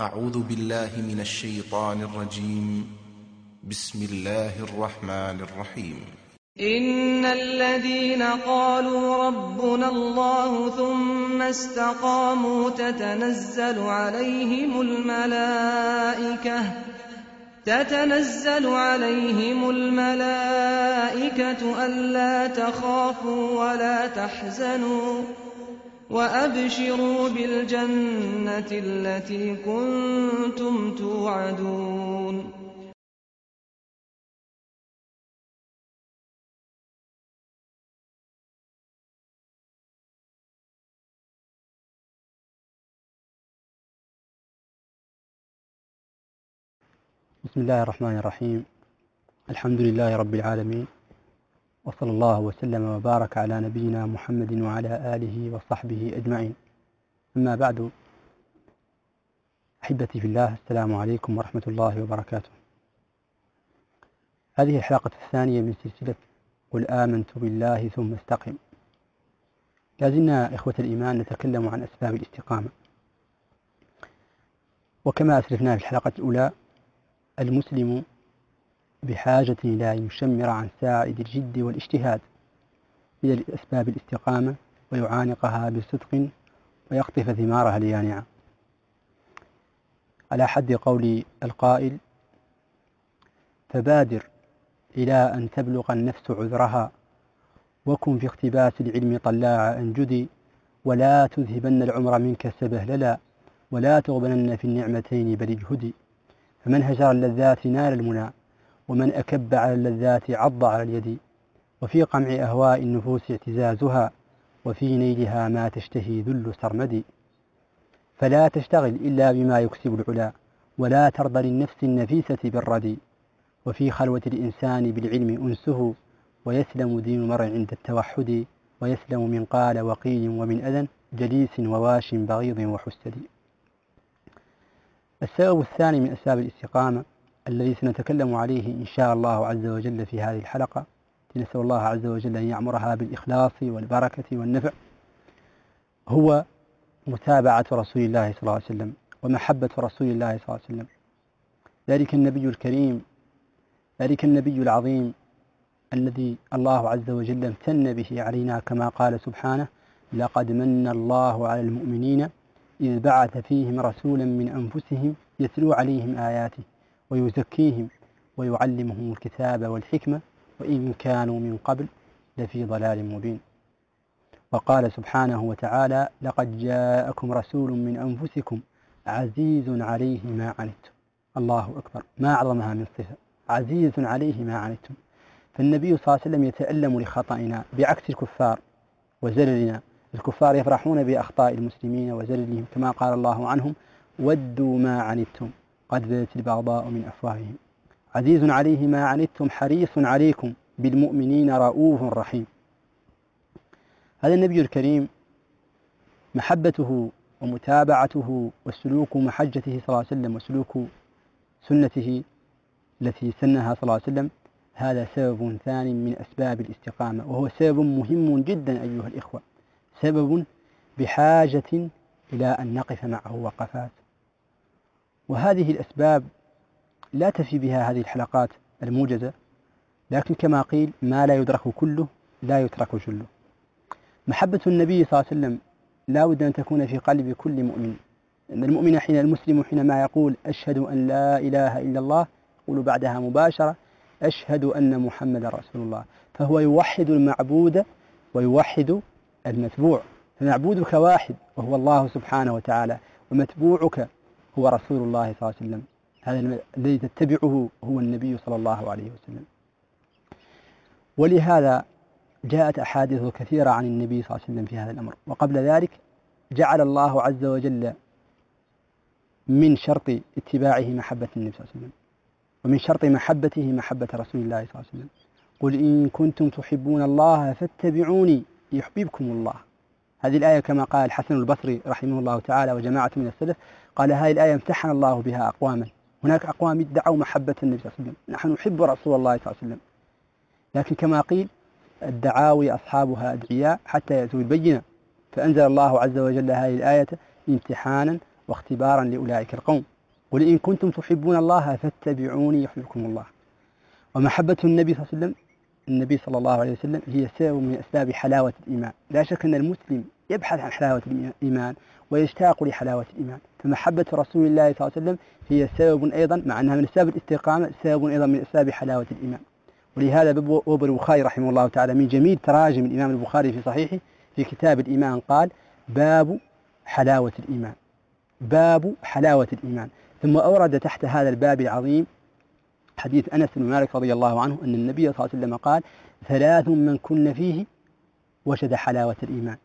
أعوذ بالله من الشيطان الرجيم. بسم الله الرحمن الرحيم. إن الذين قالوا ربنا الله ثم استقاموا تتنزل عليهم الملائكة تتنزل عليهم الملائكة ألا تخافوا ولا تحزنوا. وأبشروا بالجنة التي كنتم توعدون. بسم الله الرحمن الرحيم. الحمد لله رب العالمين. وصلى الله وسلم وبارك على نبينا محمد وعلى آله وصحبه أجمعين. أما بعد أحبتي في الله السلام عليكم ورحمة الله وبركاته. هذه الحلقة الثانية من سلسلة قل آمنت بالله ثم استقم. لازلنا إخوة الإيمان نتكلم عن أسباب الاستقامة. وكما أسلفنا في الحلقة الأولى المسلم بحاجة أن يشمر عن سائد الجد والاجتهاد إلى أسباب الاستقامة ويعانقها بصدق ويقطف ثمارها اليانعة على حد قول القائل فبادر إلى أن تبلغ النفس عذرها وكن في اقتباس العلم طلاع أنجدي ولا تذهبن العمر منك سبهللا ولا تغبنن في النعمتين بل اجهدي فمن هجر اللذات نال المنى. ومن أكب على اللذات عض على اليد وفي قمع أهواء النفوس اعتزازها وفي نيلها ما تشتهي ذل سرمد. فلا تشتغل إلا بما يكسب العلا ولا ترضى للنفس النفيسة بالردي وفي خلوة الإنسان بالعلم أنسه ويسلم دين مرء عند التوحد ويسلم من قال وقيل ومن أذى جليس وواش بغيض وحسد. السبب الثاني من أسباب الاستقامة الذي سنتكلم عليه إن شاء الله عز وجل في هذه الحلقة. نسأل الله عز وجل أن يعمرها بالإخلاص والبركة والنفع. هو متابعة رسول الله صلى الله عليه وسلم ومحبة رسول الله صلى الله عليه وسلم. ذلك النبي الكريم ذلك النبي العظيم الذي الله عز وجل امتن به علينا كما قال سبحانه لقد من الله على المؤمنين إذ بعث فيهم رسولا من أنفسهم يتلو عليهم آياته. ويزكيهم ويعلمهم الكتاب والحكمة وإن كانوا من قبل لفي ضلال مبين. وقال سبحانه وتعالى لقد جاءكم رسول من أنفسكم عزيز عليه ما عنتم. الله أكبر. ما أعظمها من صفة. عزيز عليه ما عنتم. فالنبي صلى الله عليه وسلم يتألم لخطئنا بعكس الكفار وزللنا. الكفار يفرحون بأخطاء المسلمين وزللهم كما قال الله عنهم ودوا ما عنتم. قد بدت البغضاء من أفواههم. عزيز عليه ما عنتم حريص عليكم بالمؤمنين رؤوف رحيم. هذا النبي الكريم محبته ومتابعته والسلوك محجته صلى الله عليه وسلم وسلوك سنته التي سنها صلى الله عليه وسلم هذا سبب ثاني من أسباب الاستقامة وهو سبب مهم جدا أيها الإخوة سبب بحاجة إلى أن نقف معه وقفات. وهذه الأسباب لا تفي بها هذه الحلقات الموجزة لكن كما قيل ما لا يدرك كله لا يترك جله. محبة النبي صلى الله عليه وسلم لا بد أن تكون في قلب كل مؤمن. أن المؤمن حين المسلم حينما يقول أشهد أن لا إله إلا الله يقول بعدها مباشرة أشهد أن محمد رسول الله فهو يوحد المعبود ويوحد المتبوع. فمعبودك واحد وهو الله سبحانه وتعالى ومتبوعك هو رسول الله صلى الله عليه وسلم. هذا الذي تتبعه هو النبي صلى الله عليه وسلم. ولهذا جاءت أحاديث كثيرة عن النبي صلى الله عليه وسلم في هذا الأمر. وقبل ذلك جعل الله عز وجل من شرط اتباعه محبة النبي صلى الله عليه وسلم. ومن شرط محبته محبة رسول الله صلى الله عليه وسلم. قل إن كنتم تحبون الله فاتبعوني يحببكم الله. هذه الآية كما قال الحسن البصري رحمه الله تعالى وجماعة من السلف قال هذه الآية امتحن الله بها أقواما. هناك أقوام ادعوا محبة النبي صلى الله عليه وسلم. نحن نحب رسول الله صلى الله عليه وسلم. لكن كما قيل الدعاوي أصحابها أدعياء حتى يأتوا بالبينة. فأنزل الله عز وجل هذه الآية امتحانا واختبارا لأولئك القوم. قل إن كنتم تحبون الله فاتبعوني يحببكم الله. ومحبة النبي صلى الله عليه وسلم النبي صلى الله عليه وسلم هي سبب من أسباب حلاوة الإيمان. لا شك أن المسلم يبحث عن حلاوة الإيمان ويشتاق لحلاوة الإيمان. فمحبة رسول الله صلى الله عليه وسلم هي سبب أيضا مع أنها من أسباب الاستقامة سبب أيضا من أسباب حلاوة الإيمان. ولهذا باب البخاري رحمه الله تعالى من جميل تراجم الإمام البخاري في صحيحه في كتاب الإيمان قال باب حلاوة الإيمان. باب حلاوة الإيمان. ثم أورد تحت هذا الباب العظيم حديث أنس بن مالك رضي الله عنه أن النبي صلى الله عليه وسلم قال ثلاث من كن فيه وجد حلاوة الإيمان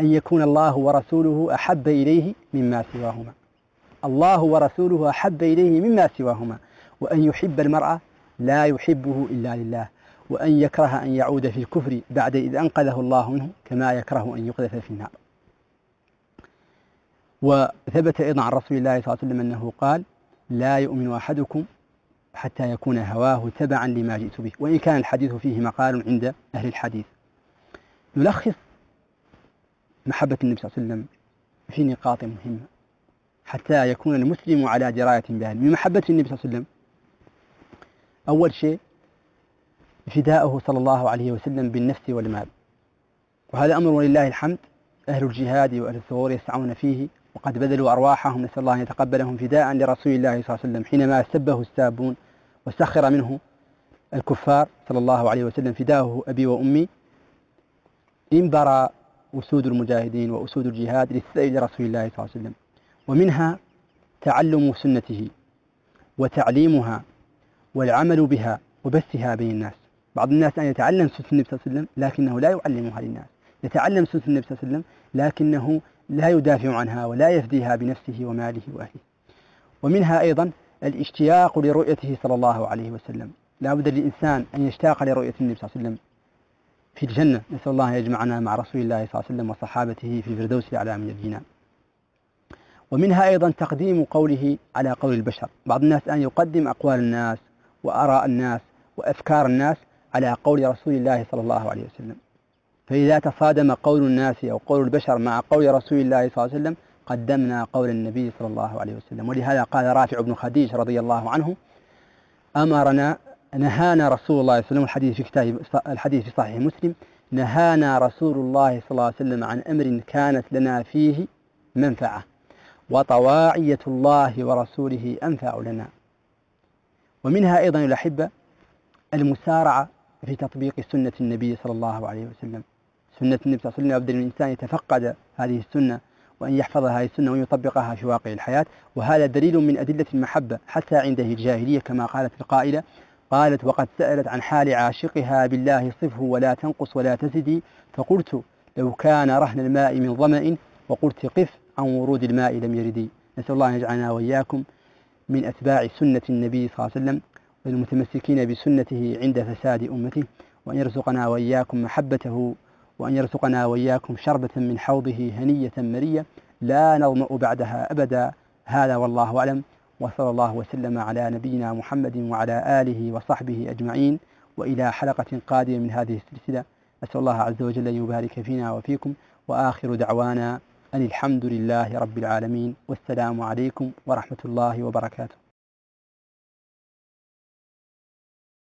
أن يكون الله ورسوله أحب إليه مما سواهما الله ورسوله أحب إليه مما سواهما وأن يحب المرأة لا يحبه إلا لله وأن يكره أن يعود في الكفر بعد إذ أنقذه الله منه كما يكره أن يقذف في النار. وثبت أيضا عن رسول الله صلى الله عليه وسلم أنه قال لا يؤمن أحدكم حتى يكون هواه تبعا لما جئت به. وإن كان الحديث فيه مقال عند أهل الحديث. نلخص محبة النبي صلى الله عليه وسلم في نقاط مهمة. حتى يكون المسلم على دراية بها من محبة النبي صلى الله عليه وسلم أول شيء فداؤه صلى الله عليه وسلم بالنفس والمال. وهذا أمر ولله الحمد. أهل الجهاد وأهل الثغور يسعون فيه وقد بذلوا أرواحهم. نسأل الله أن يتقبلهم فداء لرسول الله صلى الله عليه وسلم حينما سبه السابون. وسخر منه الكفار صلى الله عليه وسلم فداؤه أبي وأمي. انبرى أسود المجاهدين وأسود الجهاد للسائل رسول الله صلى الله عليه وسلم. ومنها تعلم سنته وتعليمها والعمل بها وبثها بين الناس. بعض الناس أن يتعلم سنة النبي صلى الله عليه وسلم لكنه لا يعلمها للناس. يتعلم سنة النبي صلى الله عليه وسلم لكنه لا يدافع عنها ولا يفديها بنفسه وماله وأهله. ومنها أيضا الاشتياق لرؤيته صلى الله عليه وسلم. لا بد للإنسان أن يشتاق لرؤية النبي صلى الله عليه وسلم في الجنة. نسأل الله أن يجمعنا مع رسول الله صلى الله عليه وسلم وصحابته في الفردوس الأعلى من الجنان ومنها أيضا تقديم قوله على قول البشر. بعض الناس أن يقدم أقوال الناس وآراء الناس وأفكار الناس على قول رسول الله صلى الله عليه وسلم. فإذا تصادم قول الناس أو قول البشر مع قول رسول الله صلى الله عليه وسلم قدمنا قول النبي صلى الله عليه وسلم. ولهذا قال رافع بن خديج رضي الله عنه أمرنا نهانا رسول الله صلى الله عليه وسلم الحديث في كتاب الحديث في صحيح مسلم نهانا رسول الله صلى الله عليه وسلم عن أمر كانت لنا فيه منفعة وطواعية الله ورسوله أنفع لنا. ومنها أيضا الأحبة المسارعة في تطبيق سنة النبي صلى الله عليه وسلم. سنة النبي صلى الله عليه وسلم يبدأ الإنسان يتفقد هذه السنة وأن يحفظ هذه السنة ويطبقها في واقع الحياة. وهذا دليل من أدلة المحبة حتى عنده الجاهلية كما قالت القائلة قالت وقد سألت عن حال عاشقها بالله صفه ولا تنقص ولا تزدي فقلت لو كان رهن الماء من ظمأ وقلت قف عن ورود الماء لم يردي نسأل الله أن يجعلنا وإياكم من أتباع سنة النبي صلى الله عليه وسلم والمتمسكين بسنته عند فساد أمته وأن يرزقنا وإياكم محبته وأن يرزقنا وإياكم شربة من حوضه هنية مرية لا نظمأ بعدها أبدا. هذا والله أعلم. وصلى الله وسلم على نبينا محمد وعلى آله وصحبه أجمعين. وإلى حلقة قادمة من هذه السلسلة. أسأل الله عز وجل أن يبارك فينا وفيكم. وآخر دعوانا أن الحمد لله رب العالمين. والسلام عليكم ورحمة الله وبركاته.